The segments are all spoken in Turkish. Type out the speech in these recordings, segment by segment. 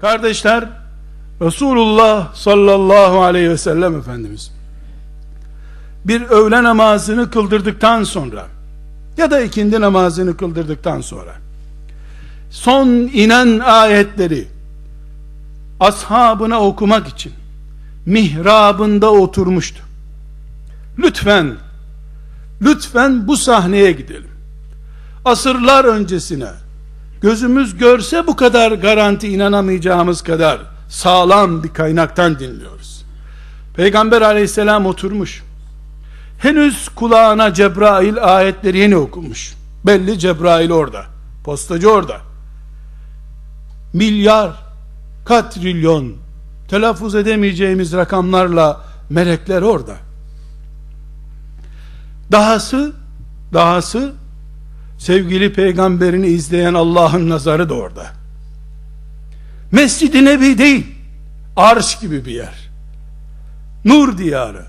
Kardeşler, Resulullah sallallahu aleyhi ve sellem Efendimiz bir öğle namazını kıldırdıktan sonra ya da ikindi namazını kıldırdıktan sonra son inen ayetleri ashabına okumak için mihrabında oturmuştu. Lütfen lütfen bu sahneye gidelim. Asırlar öncesine gözümüz görse bu kadar garanti inanamayacağımız kadar sağlam bir kaynaktan dinliyoruz. Peygamber aleyhisselam oturmuş. Henüz kulağına Cebrail ayetleri yeni okumuş. Belli Cebrail orada. Postacı orada. Milyar, katrilyon, telaffuz edemeyeceğimiz rakamlarla melekler orada. Dahası, dahası sevgili peygamberini izleyen Allah'ın nazarı da orada. Mescid-i Nebi değil, arş gibi bir yer. Nur diyarı.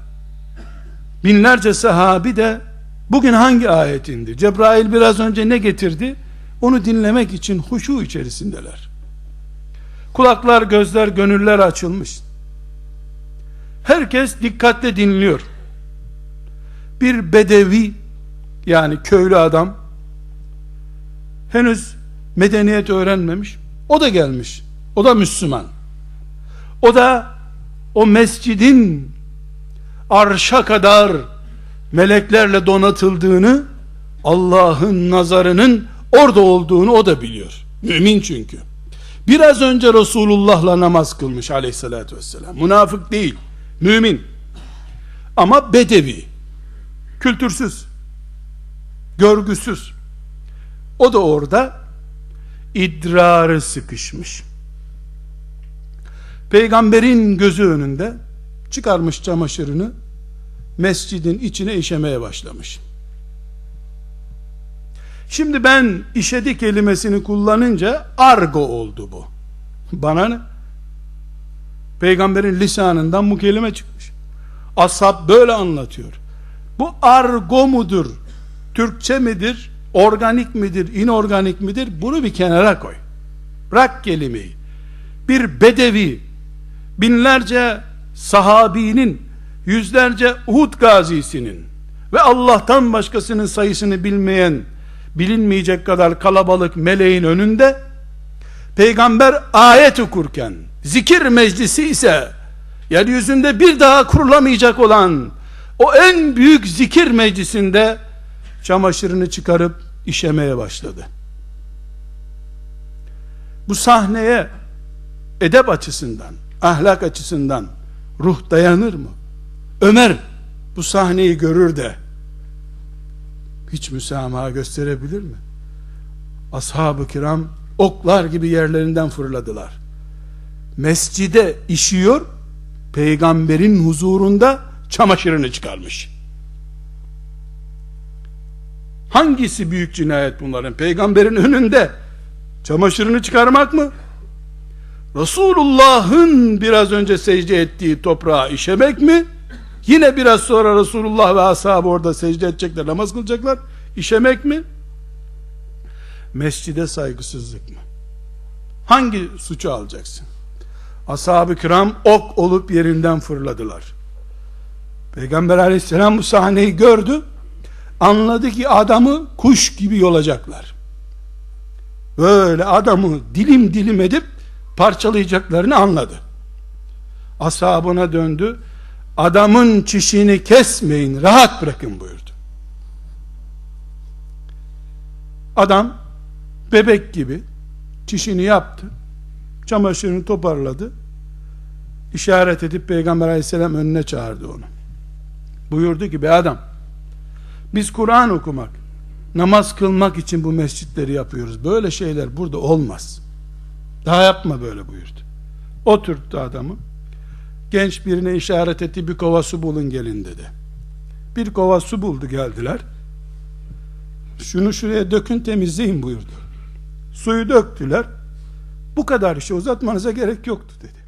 Binlerce sahabi de bugün hangi ayet indi? Cebrail biraz önce ne getirdi? Onu dinlemek için huşu içerisindeler. Kulaklar, gözler, gönüller açılmış. Herkes dikkatle dinliyor. Bir bedevi yani köylü adam henüz medeniyet öğrenmemiş. O da gelmiş. O da Müslüman. O da o mescidin arşa kadar meleklerle donatıldığını Allah'ın nazarının orada olduğunu o da biliyor. Mümin çünkü. Biraz önce Resulullah'la namaz kılmış aleyhissalatü vesselam. Münafık değil. Mümin. Ama bedevi. Kültürsüz. Görgüsüz. O da orada idrarı sıkışmış. Peygamberin gözü önünde çıkarmış çamaşırını mescidin içine işemeye başlamış. Şimdi ben işedi kelimesini kullanınca argo oldu bu. Bana ne? Peygamberin lisanından bu kelime çıkmış. Ashab böyle anlatıyor. Bu argo mudur? Türkçe midir? Organik midir? inorganik midir? Bunu bir kenara koy. Bırak kelimeyi. Bir bedevi binlerce sahabinin yüzlerce Uhud gazisinin ve Allah'tan başkasının sayısını bilmeyen bilinmeyecek kadar kalabalık meleğin önünde peygamber ayet okurken zikir meclisi ise yeryüzünde bir daha kurulamayacak olan o en büyük zikir meclisinde çamaşırını çıkarıp işemeye başladı. Bu sahneye edep açısından, ahlak açısından ruh dayanır mı? Ömer bu sahneyi görür de hiç müsamaha gösterebilir mi? Ashab-ı kiram oklar gibi yerlerinden fırladılar. Mescide işiyor, peygamberin huzurunda çamaşırını çıkarmış. Hangisi büyük cinayet bunların? Peygamberin önünde çamaşırını çıkarmak mı? Resulullah'ın biraz önce secde ettiği toprağa işemek mi? Yine biraz sonra Resulullah ve ashabı orada secde edecekler, namaz kılacaklar. İşemek mi? Mescide saygısızlık mı? Hangi suçu alacaksın? Ashab-ı kiram ok olup yerinden fırladılar. Peygamber aleyhisselam bu sahneyi gördü. Anladı ki adamı kuş gibi yolacaklar. Böyle adamı dilim dilim edip parçalayacaklarını anladı. Ashabına döndü. Adamın çişini kesmeyin rahat bırakın buyurdu. Adam bebek gibi çişini yaptı. Çamaşırını toparladı. İşaret edip peygamber aleyhisselam önüne çağırdı onu. Buyurdu ki be adam biz Kur'an okumak namaz kılmak için bu mescitleri yapıyoruz. Böyle şeyler burada olmaz. Daha yapma böyle buyurdu. Oturttu adamı. Genç birine işaret etti bir kova su bulun gelin dedi. Bir kova su buldu geldiler. Şunu şuraya dökün temizleyin buyurdu. Suyu döktüler. Bu kadar işi uzatmanıza gerek yoktu dedi